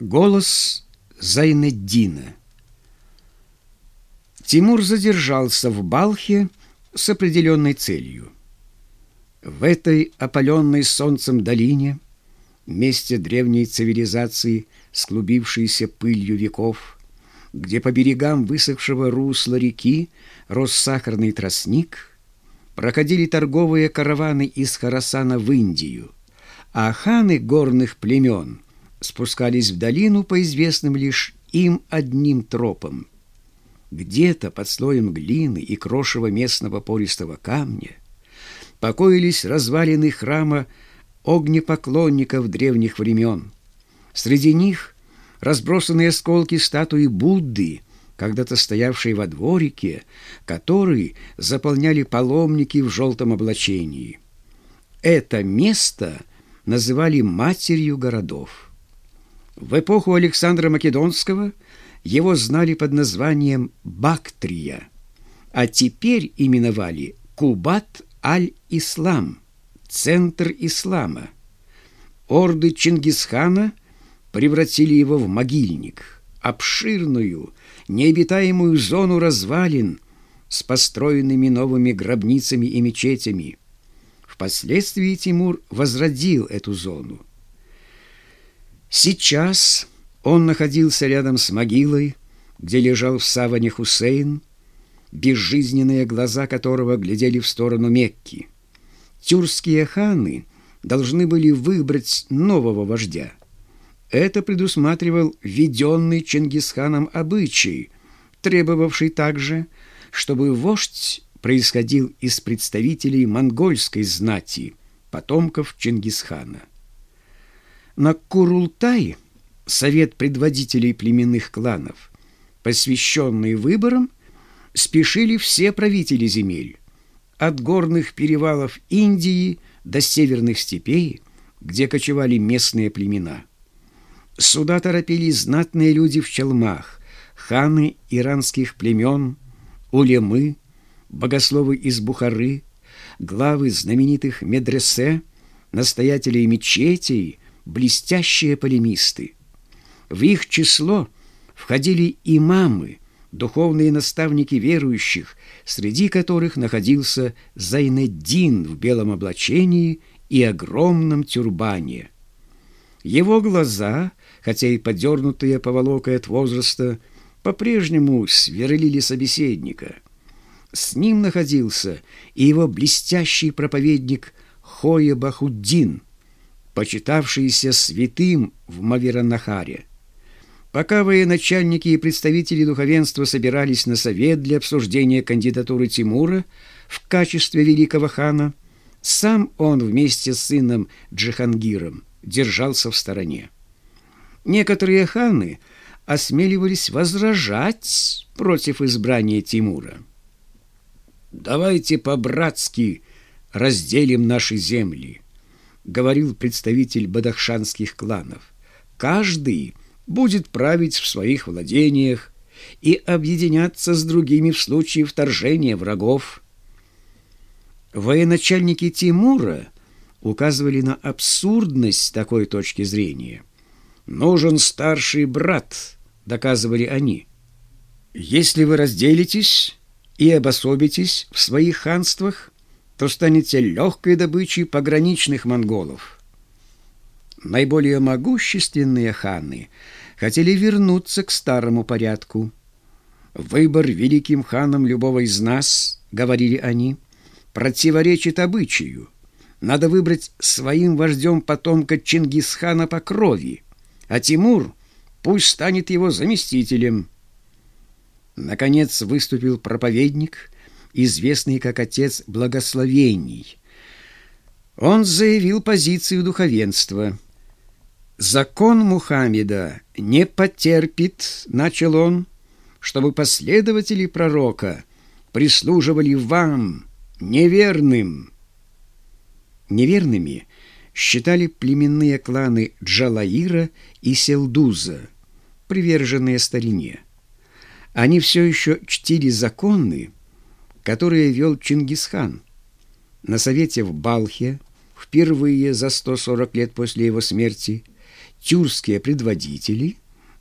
Голос Зайнеддина. Тимур задержался в Балхе с определенной целью. В этой опаленной солнцем долине, месте древней цивилизации, склубившейся пылью веков, где по берегам высохшего русла реки рос сахарный тростник, проходили торговые караваны из Харасана в Индию, а ханы горных племен спускались в долину по известным лишь им одним тропам. Где-то под слоем глины и крошева местного пористого камня покоились развалины храма огнепоклонников древних времен. Среди них разбросанные осколки статуи Будды, когда-то стоявшей во дворике, который заполняли паломники в желтом облачении. Это место называли матерью городов. В эпоху Александра Македонского его знали под названием Бактрия, а теперь именовали Кубат аль-Ислам, центр ислама. Орды Чингисхана превратили его в могильник, обширную, необитаемую зону развалин с построенными новыми гробницами и мечетями. Впоследствии Тимур возродил эту зону. Сейчас он находился рядом с могилой, где лежал в саване Хусейн, безжизненные глаза которого глядели в сторону Мекки. Тюркские ханы должны были выбрать нового вождя. Это предусматривал введенный Чингисханом обычай, требовавший также, чтобы вождь происходил из представителей монгольской знати, потомков Чингисхана. На Курултай, совет предводителей племенных кланов, посвященный выборам, спешили все правители земель, от горных перевалов Индии до северных степей, где кочевали местные племена. Сюда торопились знатные люди в челмах, ханы иранских племен, улемы, богословы из Бухары, главы знаменитых медресе, настоятелей мечетей, блестящие полемисты. В их число входили имамы, духовные наставники верующих, среди которых находился Зайнеддин в белом облачении и огромном тюрбане. Его глаза, хотя и подернутые поволокой от возраста, по-прежнему сверлили собеседника. С ним находился и его блестящий проповедник Хоя Бахуддин, почитавшийся святым в Маверанахаре. Пока военачальники и представители духовенства собирались на совет для обсуждения кандидатуры Тимура в качестве великого хана, сам он вместе с сыном Джихангиром держался в стороне. Некоторые ханы осмеливались возражать против избрания Тимура. «Давайте по-братски разделим наши земли», — говорил представитель бадахшанских кланов. «Каждый будет править в своих владениях и объединяться с другими в случае вторжения врагов». Военачальники Тимура указывали на абсурдность такой точки зрения. «Нужен старший брат», — доказывали они. «Если вы разделитесь и обособитесь в своих ханствах, то станете легкой добычей пограничных монголов». Наиболее могущественные ханы хотели вернуться к старому порядку. «Выбор великим ханом любого из нас, — говорили они, — противоречит обычаю. Надо выбрать своим вождем потомка Чингисхана по крови, а Тимур пусть станет его заместителем». Наконец выступил проповедник, известный как отец благословений. Он заявил позицию духовенства. «Закон Мухаммеда не потерпит, — начал он, — чтобы последователи пророка прислуживали вам, неверным». Неверными считали племенные кланы Джалаира и Селдуза, приверженные старине. Они все еще чтили законы, которые вел Чингисхан. На совете в Балхе впервые за 140 лет после его смерти тюркские предводители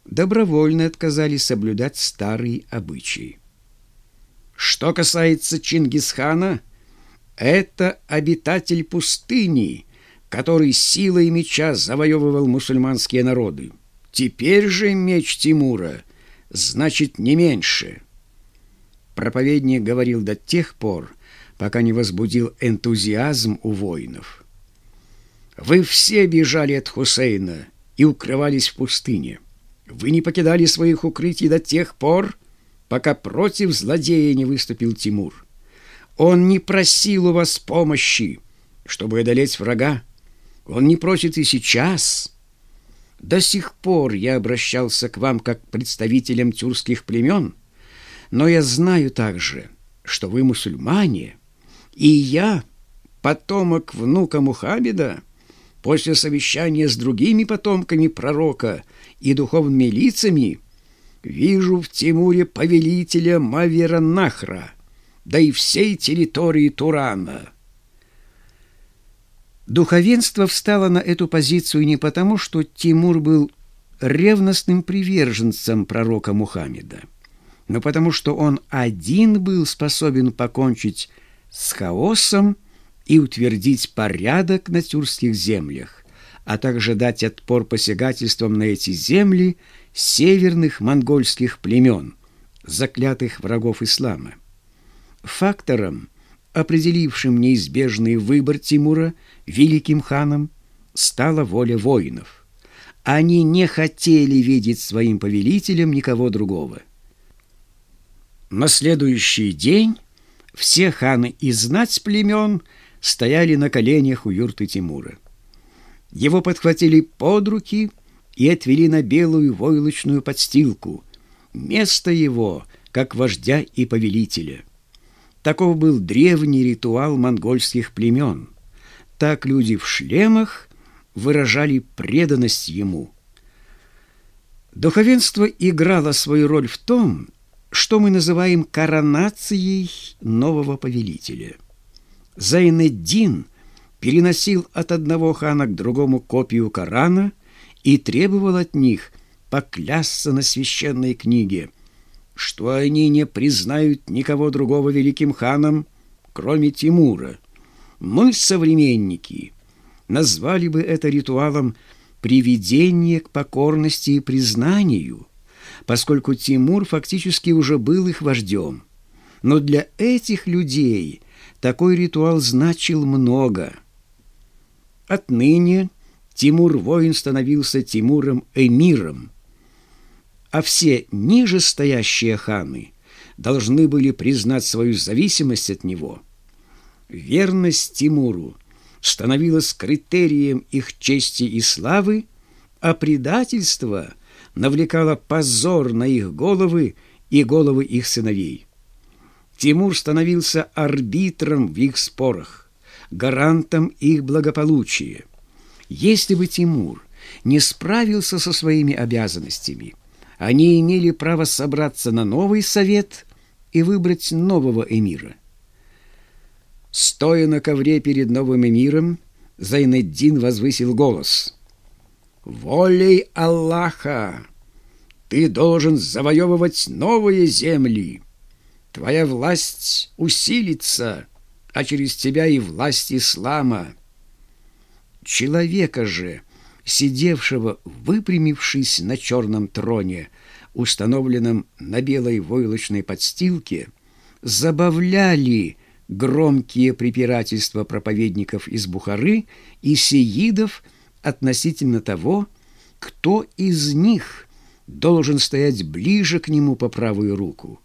добровольно отказались соблюдать старые обычаи. Что касается Чингисхана, это обитатель пустыни, который силой меча завоевывал мусульманские народы. Теперь же меч Тимура значит не меньше. Проповедник говорил до тех пор, пока не возбудил энтузиазм у воинов. Вы все бежали от Хусейна и укрывались в пустыне. Вы не покидали своих укрытий до тех пор, пока против злодея не выступил Тимур. Он не просил у вас помощи, чтобы одолеть врага. Он не просит и сейчас. До сих пор я обращался к вам как к представителям тюркских племен, но я знаю также, что вы мусульмане, и я, потомок внука Мухаммеда, после совещания с другими потомками пророка и духовными лицами, вижу в Тимуре повелителя Маверанахра, да и всей территории Турана. Духовенство встало на эту позицию не потому, что Тимур был ревностным приверженцем пророка Мухаммеда, но потому что он один был способен покончить с хаосом и утвердить порядок на тюркских землях, а также дать отпор посягательствам на эти земли северных монгольских племен, заклятых врагов ислама. Фактором, определившим неизбежный выбор Тимура великим ханом, стала воля воинов. Они не хотели видеть своим повелителем никого другого. На следующий день все ханы и знать племен стояли на коленях у юрты Тимура. Его подхватили под руки и отвели на белую войлочную подстилку, место его, как вождя и повелителя. Таков был древний ритуал монгольских племен. Так люди в шлемах выражали преданность ему. Духовенство играло свою роль в том, что мы называем коронацией нового повелителя. Зайнеддин переносил от одного хана к другому копию Корана и требовал от них поклясться на священной книге – что они не признают никого другого великим ханом, кроме Тимура. Мы, современники, назвали бы это ритуалом приведения к покорности и признанию, поскольку Тимур фактически уже был их вождем. Но для этих людей такой ритуал значил много. Отныне Тимур-воин становился Тимуром-эмиром, а все нижестоящие ханы должны были признать свою зависимость от него. Верность Тимуру становилась критерием их чести и славы, а предательство навлекало позор на их головы и головы их сыновей. Тимур становился арбитром в их спорах, гарантом их благополучия. Если бы Тимур не справился со своими обязанностями – они имели право собраться на новый совет и выбрать нового эмира. Стоя на ковре перед новым эмиром, Зайнеддин возвысил голос. «Волей Аллаха ты должен завоевывать новые земли. Твоя власть усилится, а через тебя и власть ислама. Человека же — сидевшего, выпрямившись на черном троне, установленном на белой войлочной подстилке, забавляли громкие препирательства проповедников из Бухары и сеидов относительно того, кто из них должен стоять ближе к нему по правую руку.